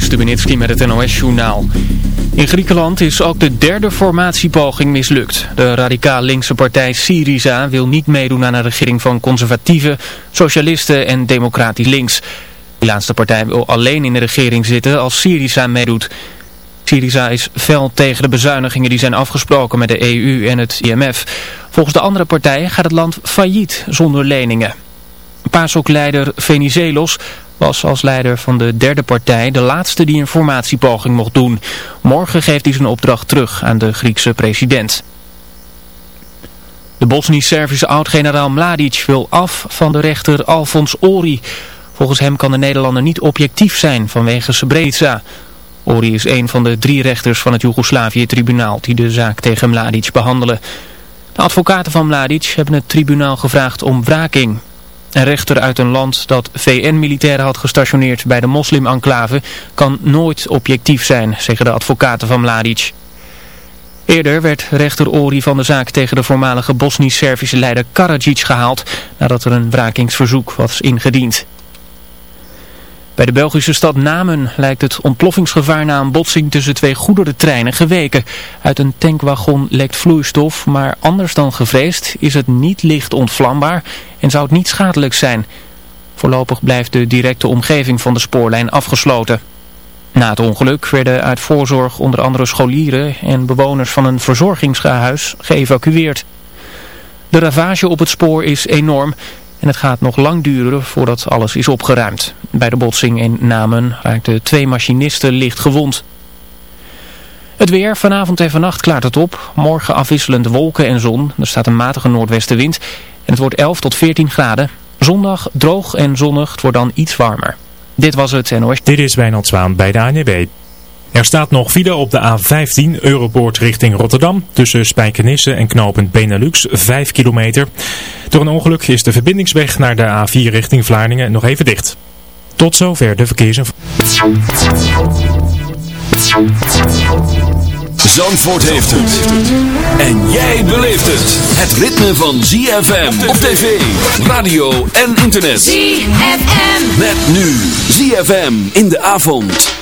Stubenitski met het NOS-journaal. In Griekenland is ook de derde formatiepoging mislukt. De radicaal linkse partij Syriza wil niet meedoen aan een regering van conservatieven, socialisten en democratisch links. Die laatste partij wil alleen in de regering zitten als Syriza meedoet. Syriza is fel tegen de bezuinigingen die zijn afgesproken met de EU en het IMF. Volgens de andere partijen gaat het land failliet zonder leningen. PASOK-leider Venizelos was als leider van de derde partij de laatste die een formatiepoging mocht doen. Morgen geeft hij zijn opdracht terug aan de Griekse president. De Bosnisch-Servische oud-generaal Mladic wil af van de rechter Alfons Ori. Volgens hem kan de Nederlander niet objectief zijn vanwege Srebrenica. Ori is een van de drie rechters van het Joegoslavië-tribunaal die de zaak tegen Mladic behandelen. De advocaten van Mladic hebben het tribunaal gevraagd om wraking. Een rechter uit een land dat VN-militairen had gestationeerd bij de moslim-enclave kan nooit objectief zijn, zeggen de advocaten van Mladic. Eerder werd rechter Ori van de zaak tegen de voormalige Bosnisch-Servische leider Karadzic gehaald nadat er een wrakingsverzoek was ingediend. Bij de Belgische stad Namen lijkt het ontploffingsgevaar na een botsing tussen twee goederentreinen geweken. Uit een tankwagon lekt vloeistof, maar anders dan gevreesd is het niet licht ontvlambaar en zou het niet schadelijk zijn. Voorlopig blijft de directe omgeving van de spoorlijn afgesloten. Na het ongeluk werden uit voorzorg onder andere scholieren en bewoners van een verzorgingshuis geëvacueerd. De ravage op het spoor is enorm en het gaat nog lang duren voordat alles is opgeruimd. Bij de botsing in Namen raakten twee machinisten licht gewond. Het weer, vanavond en vannacht klaart het op. Morgen afwisselend wolken en zon. Er staat een matige noordwestenwind. En het wordt 11 tot 14 graden. Zondag droog en zonnig. Het wordt dan iets warmer. Dit was het NOS. Dit is Wijnald Zwaan bij de. Er staat nog file op de A15 Europoort richting Rotterdam. Tussen Spijkenisse en knooppunt Benelux 5 kilometer. Door een ongeluk is de verbindingsweg naar de A4 richting Vlaardingen nog even dicht. Tot zover de verkeersinformatie. Zandvoort heeft het. En jij beleeft het. Het ritme van ZFM op tv, radio en internet. ZFM. Met nu ZFM in de avond.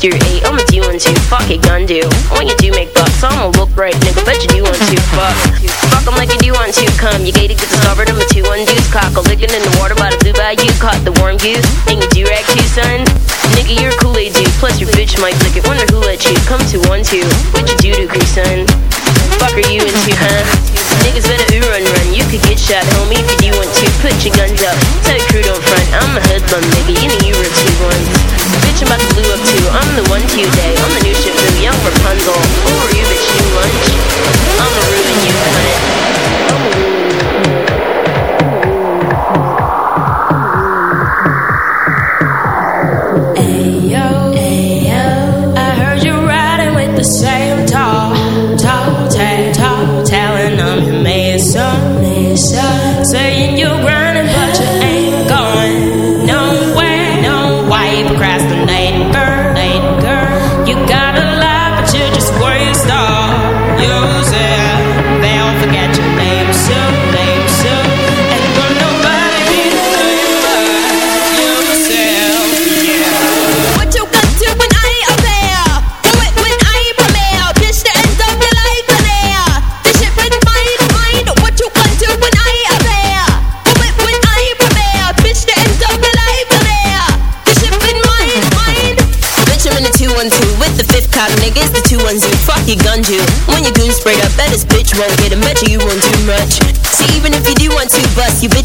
Bust eight, I'ma do one two, fuck it gun do When you do make bucks, I'ma look right nigga, bet you do want to, fuck Fuck 'em like you do want to, come, you gated, get discovered, I'm a two one deuce, cock a licking in the water by the blue bayou, caught the warm goose, and you do rag too son Nigga, you're a Kool-Aid dude, plus your bitch might lick it, wonder who let you come to one two, what you do to crew son? Fuck are you into, huh? Niggas better ooh run run. You could get shot, homie, if you do want to. Put your guns up. Tell your crew don't front. I'm a hoodlum, nigga. You know you were two ones. Bitch, I'm about to blue up too. I'm the one to you day. I'm the new new young Rapunzel. Who are you, bitch? You lunch? I'ma ruin you, cunt. I'ma ruin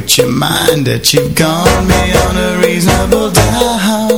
With your mind That you've gone beyond a reasonable doubt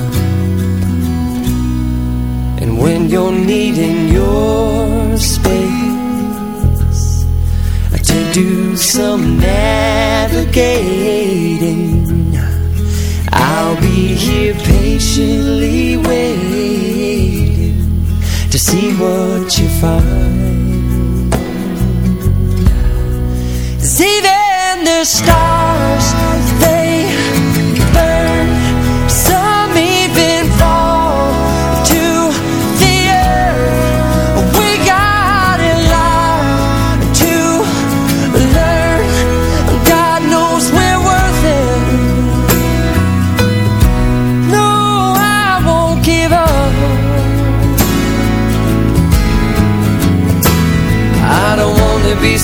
when you're needing your space. To do some navigating. I'll be here patiently waiting To see what you find. 'Cause even the stars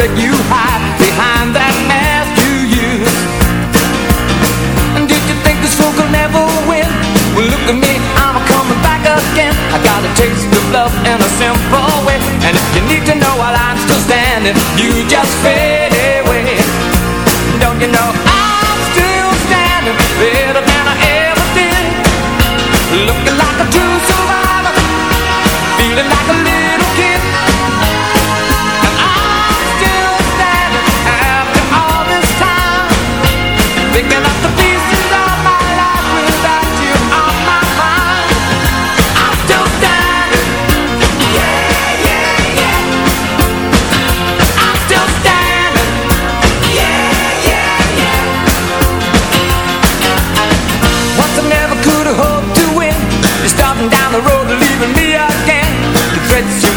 wreck you hide Behind that mask you? Use And did you think this fool could never win? Well look at me, I'm coming back again. I got a taste of love in a simple way. And if you need to know while I'm still standing You just fade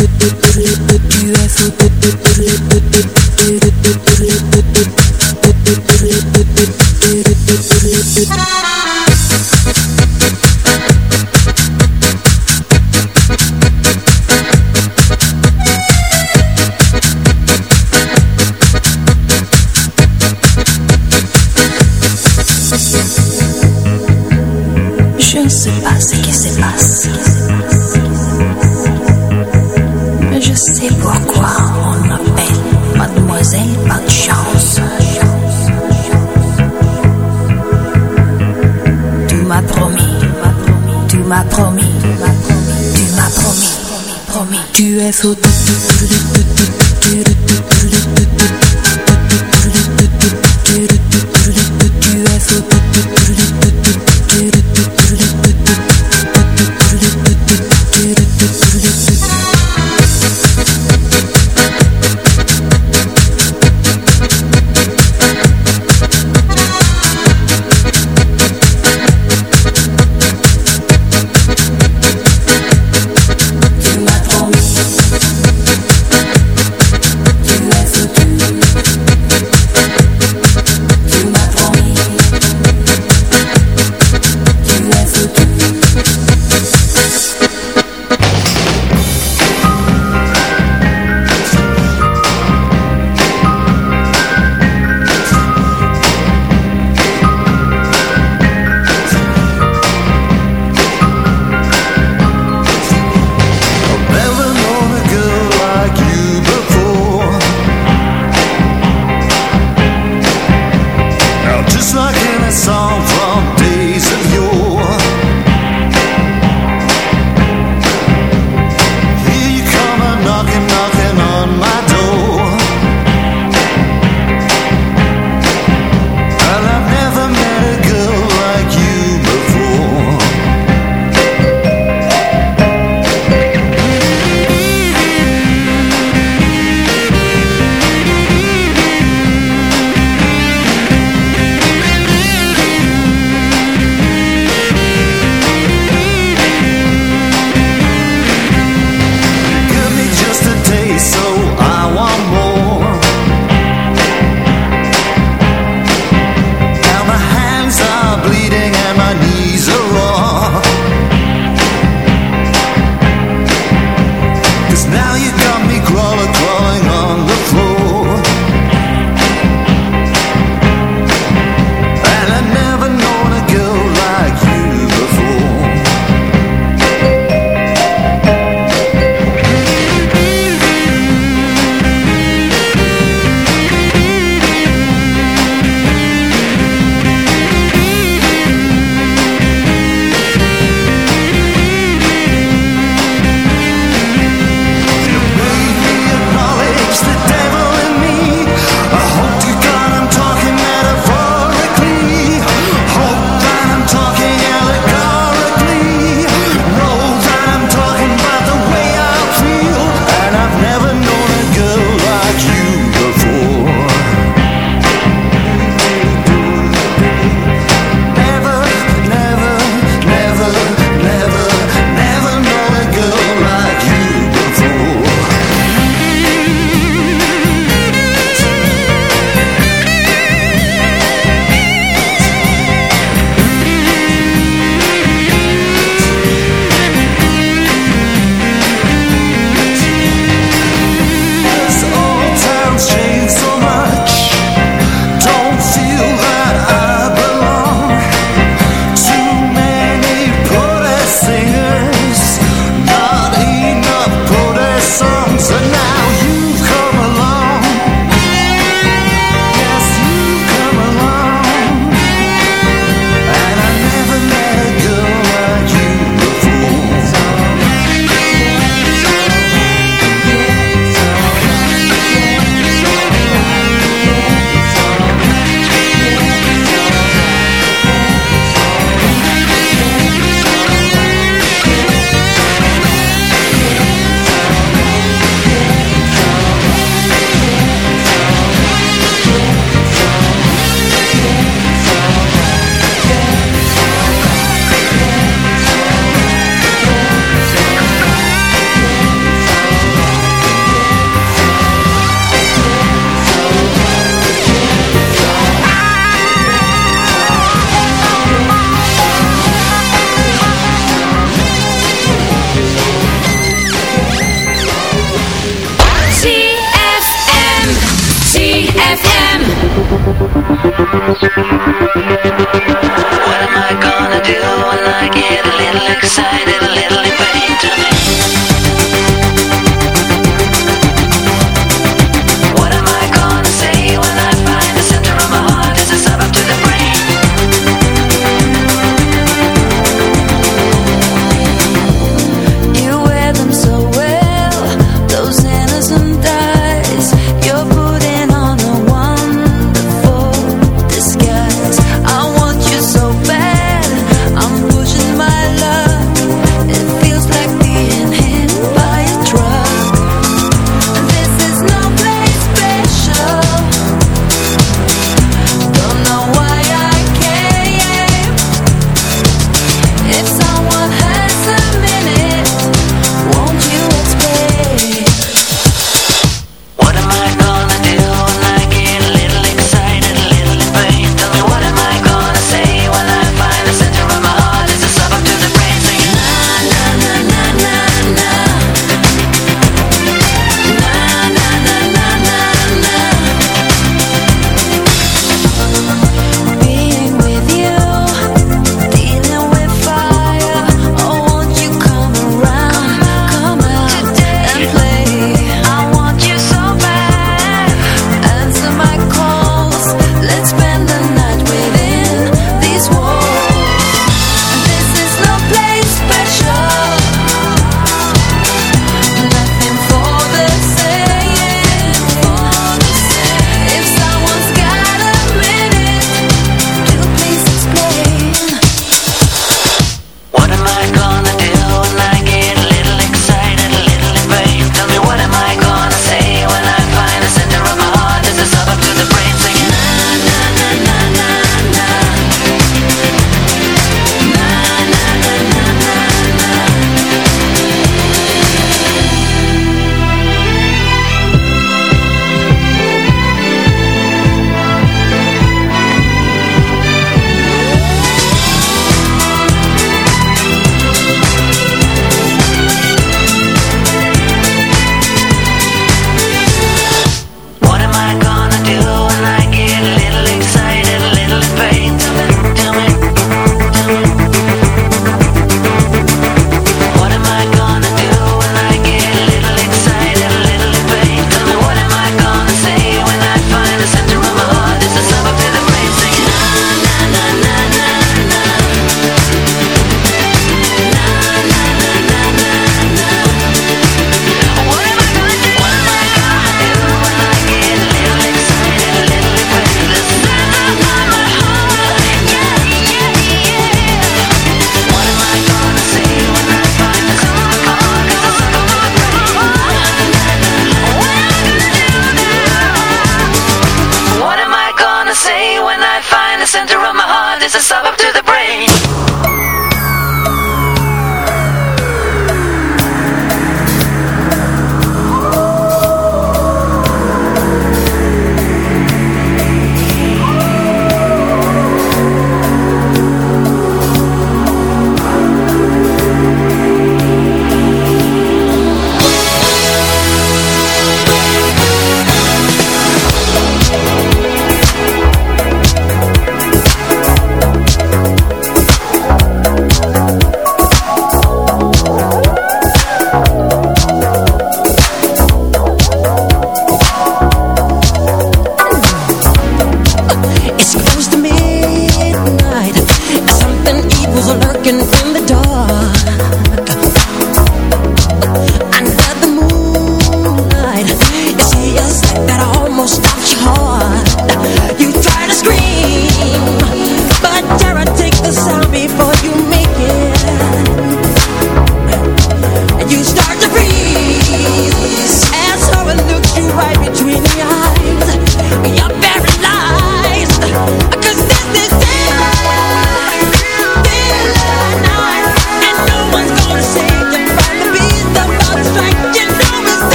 UFO